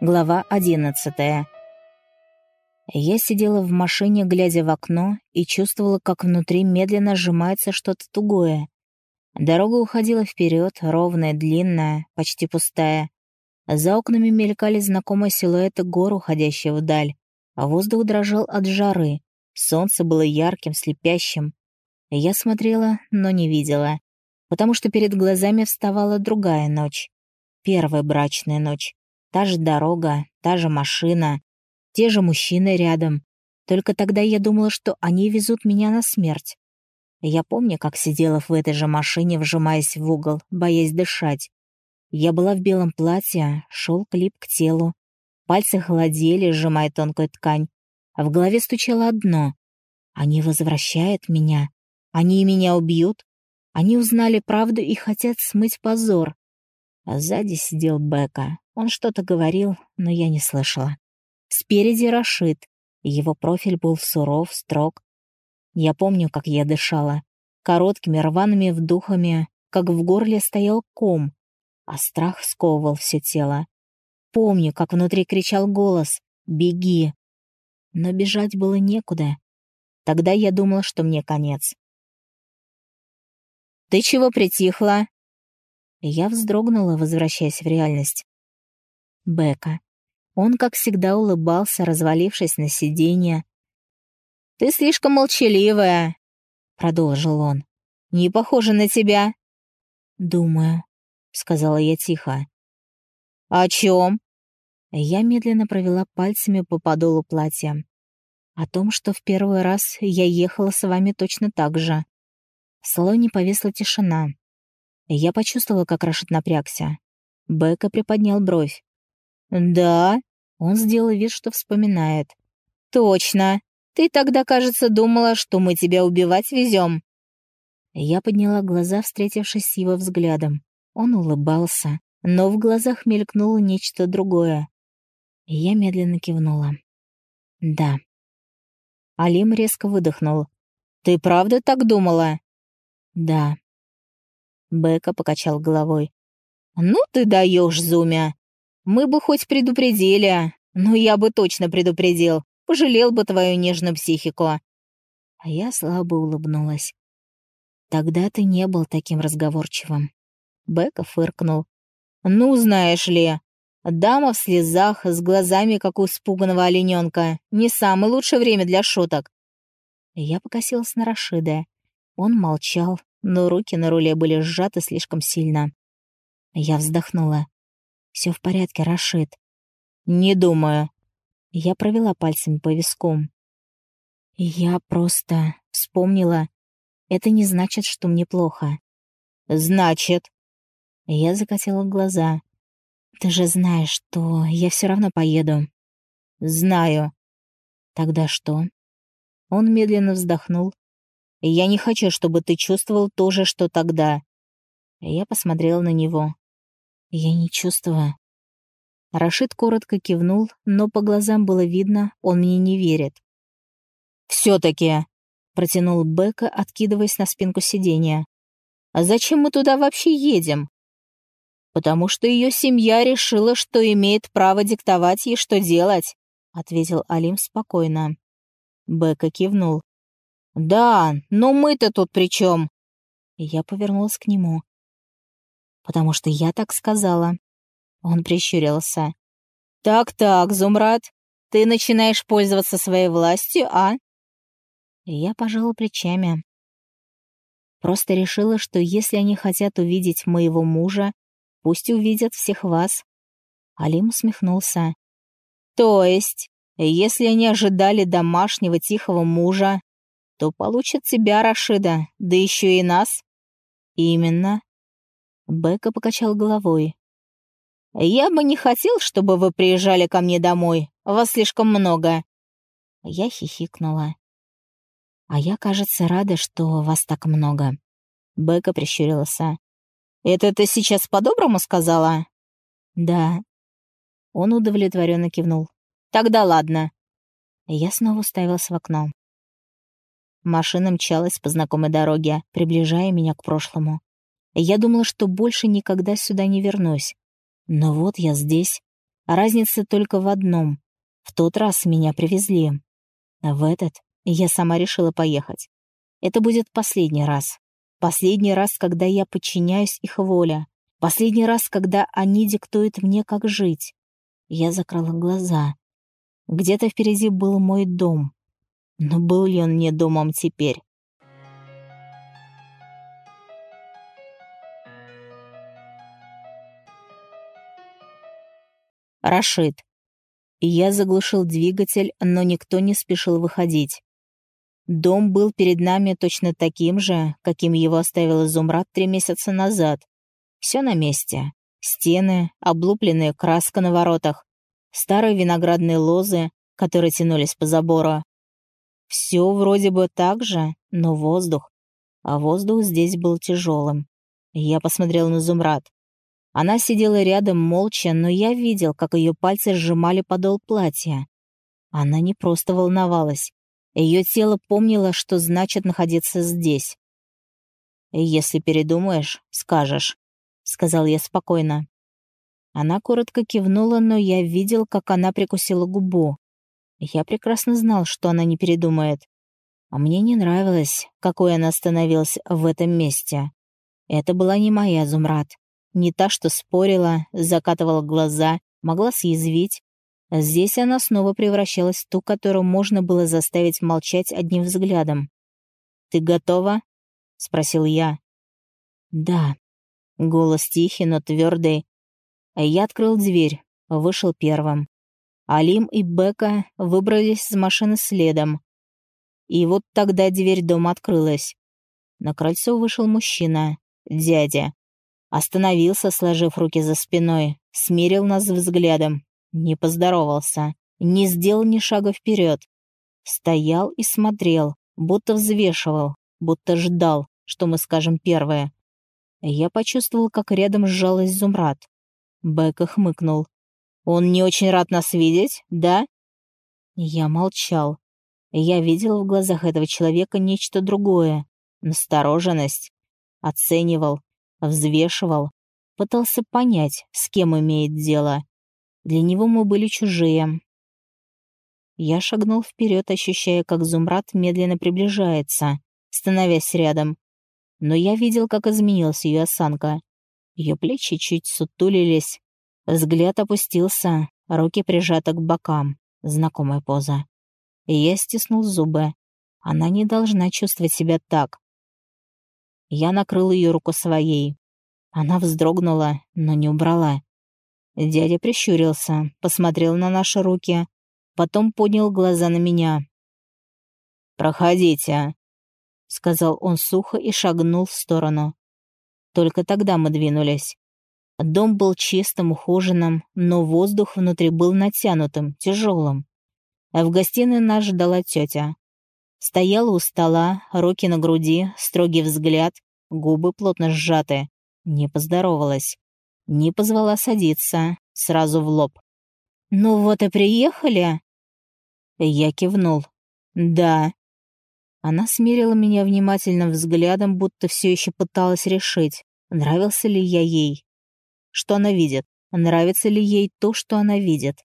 Глава одиннадцатая. Я сидела в машине, глядя в окно, и чувствовала, как внутри медленно сжимается что-то тугое. Дорога уходила вперед, ровная, длинная, почти пустая. За окнами мелькали знакомые силуэты гор, уходящие вдаль, а воздух дрожал от жары. Солнце было ярким, слепящим. Я смотрела, но не видела, потому что перед глазами вставала другая ночь. Первая брачная ночь. Та же дорога, та же машина, те же мужчины рядом. Только тогда я думала, что они везут меня на смерть. Я помню, как сидела в этой же машине, вжимаясь в угол, боясь дышать. Я была в белом платье, шел клип к телу. Пальцы холодели, сжимая тонкую ткань. А в голове стучало одно. Они возвращают меня. Они меня убьют. Они узнали правду и хотят смыть позор. А сзади сидел Бека. Он что-то говорил, но я не слышала. Спереди Рашид. Его профиль был суров, строг. Я помню, как я дышала. Короткими рваными вдохами, как в горле стоял ком, а страх сковывал все тело. Помню, как внутри кричал голос «Беги!». Но бежать было некуда. Тогда я думала, что мне конец. «Ты чего притихла?» Я вздрогнула, возвращаясь в реальность. Бека. Он, как всегда, улыбался, развалившись на сиденье. «Ты слишком молчаливая», — продолжил он. «Не похоже на тебя». «Думаю», — сказала я тихо. «О чем?» Я медленно провела пальцами по подолу платья. О том, что в первый раз я ехала с вами точно так же. В салоне повисла тишина. Я почувствовала, как Рашид напрягся. Бека приподнял бровь. «Да?» Он сделал вид, что вспоминает. «Точно. Ты тогда, кажется, думала, что мы тебя убивать везем». Я подняла глаза, встретившись с его взглядом. Он улыбался, но в глазах мелькнуло нечто другое. Я медленно кивнула. «Да». Алим резко выдохнул. «Ты правда так думала?» «Да». Бека покачал головой. «Ну ты даешь, Зумя. Мы бы хоть предупредили, но я бы точно предупредил. Пожалел бы твою нежную психику». А я слабо улыбнулась. «Тогда ты не был таким разговорчивым». Бека фыркнул. «Ну, знаешь ли, дама в слезах, с глазами, как у испуганного олененка. Не самое лучшее время для шуток». Я покосилась на Рашида. Он молчал, но руки на руле были сжаты слишком сильно. Я вздохнула. Все в порядке, Рашид». «Не думаю». Я провела пальцами по вискам. «Я просто вспомнила. Это не значит, что мне плохо». «Значит?» Я закатила глаза. «Ты же знаешь, что я все равно поеду». «Знаю». «Тогда что?» Он медленно вздохнул. «Я не хочу, чтобы ты чувствовал то же, что тогда». Я посмотрела на него. Я не чувствую. Рашид коротко кивнул, но по глазам было видно, он мне не верит. «Все-таки», — протянул Бека, откидываясь на спинку сиденья. «А зачем мы туда вообще едем?» «Потому что ее семья решила, что имеет право диктовать ей, что делать», — ответил Алим спокойно. Бека кивнул. «Да, но мы-то тут при чем?» Я повернулась к нему потому что я так сказала». Он прищурился. «Так-так, Зумрад, ты начинаешь пользоваться своей властью, а?» Я пожала плечами. Просто решила, что если они хотят увидеть моего мужа, пусть увидят всех вас. Алим усмехнулся. То есть, если они ожидали домашнего тихого мужа, то получат тебя, Рашида, да еще и нас? Именно. Бека покачал головой. «Я бы не хотел, чтобы вы приезжали ко мне домой. Вас слишком много». Я хихикнула. «А я, кажется, рада, что вас так много». Бека прищурился. «Это ты сейчас по-доброму сказала?» «Да». Он удовлетворенно кивнул. «Тогда ладно». Я снова уставилась в окно. Машина мчалась по знакомой дороге, приближая меня к прошлому. Я думала, что больше никогда сюда не вернусь. Но вот я здесь. Разница только в одном. В тот раз меня привезли. А в этот я сама решила поехать. Это будет последний раз. Последний раз, когда я подчиняюсь их воле. Последний раз, когда они диктуют мне, как жить. Я закрыла глаза. Где-то впереди был мой дом. Но был ли он мне домом теперь? Рашид. Я заглушил двигатель, но никто не спешил выходить. Дом был перед нами точно таким же, каким его оставил Изумрад три месяца назад. Все на месте. Стены, облупленная краска на воротах, старые виноградные лозы, которые тянулись по забору. Все вроде бы так же, но воздух. А воздух здесь был тяжелым. Я посмотрел на Зумрад. Она сидела рядом молча, но я видел, как ее пальцы сжимали подол платья. Она не просто волновалась. Ее тело помнило, что значит находиться здесь. «Если передумаешь, скажешь», — сказал я спокойно. Она коротко кивнула, но я видел, как она прикусила губу. Я прекрасно знал, что она не передумает. А мне не нравилось, какой она становилась в этом месте. Это была не моя Зумрад. Не та, что спорила, закатывала глаза, могла съязвить. Здесь она снова превращалась в ту, которую можно было заставить молчать одним взглядом. «Ты готова?» — спросил я. «Да». Голос тихий, но твердый, я открыл дверь, вышел первым. Алим и Бека выбрались из машины следом. И вот тогда дверь дома открылась. На крыльцо вышел мужчина, дядя. Остановился, сложив руки за спиной, смерил нас взглядом, не поздоровался, не сделал ни шага вперед. Стоял и смотрел, будто взвешивал, будто ждал, что мы скажем первое. Я почувствовал, как рядом сжалась Зумрад. Бека хмыкнул. «Он не очень рад нас видеть, да?» Я молчал. Я видел в глазах этого человека нечто другое. Настороженность. Оценивал, взвешивал. Пытался понять, с кем имеет дело. Для него мы были чужие. Я шагнул вперед, ощущая, как Зумрад медленно приближается, становясь рядом. Но я видел, как изменилась ее осанка. Ее плечи чуть сутулились. Взгляд опустился, руки прижаты к бокам. Знакомая поза. И я стиснул зубы. Она не должна чувствовать себя так. Я накрыл ее руку своей. Она вздрогнула, но не убрала. Дядя прищурился, посмотрел на наши руки, потом поднял глаза на меня. «Проходите», — сказал он сухо и шагнул в сторону. Только тогда мы двинулись. Дом был чистым, ухоженным, но воздух внутри был натянутым, тяжелым. А в гостиной нас ждала тетя. Стояла у стола, руки на груди, строгий взгляд, губы плотно сжаты. Не поздоровалась. Не позвала садиться, сразу в лоб. «Ну вот и приехали?» Я кивнул. «Да». Она смерила меня внимательным взглядом, будто все еще пыталась решить, Нравился ли я ей? Что она видит? Нравится ли ей то, что она видит?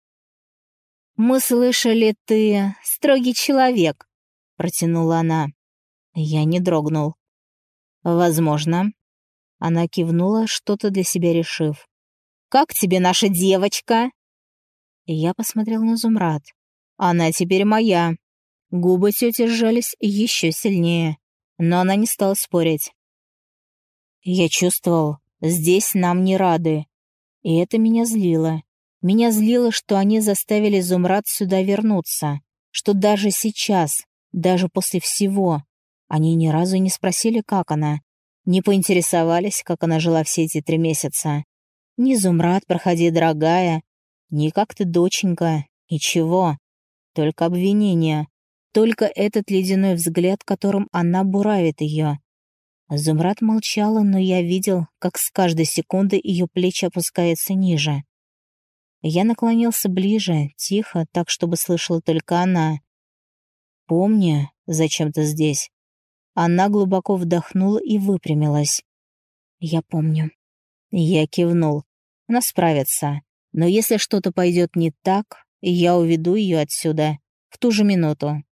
«Мы слышали, ты строгий человек», — протянула она. Я не дрогнул. «Возможно». Она кивнула, что-то для себя решив. «Как тебе наша девочка?» Я посмотрел на Зумрад. «Она теперь моя». Губы тети сжались еще сильнее, но она не стала спорить. Я чувствовал, здесь нам не рады. И это меня злило. Меня злило, что они заставили Зумрад сюда вернуться. Что даже сейчас, даже после всего, они ни разу не спросили, как она. Не поинтересовались, как она жила все эти три месяца. Ни Зумрад, проходи, дорогая, ни как ты, доченька, ничего. Только обвинения. Только этот ледяной взгляд, которым она буравит ее. Зумрад молчала, но я видел, как с каждой секунды ее плечи опускаются ниже. Я наклонился ближе, тихо, так, чтобы слышала только она. «Помни, зачем ты здесь?» Она глубоко вдохнула и выпрямилась. «Я помню». Я кивнул. Она справится. Но если что-то пойдет не так, я уведу ее отсюда в ту же минуту.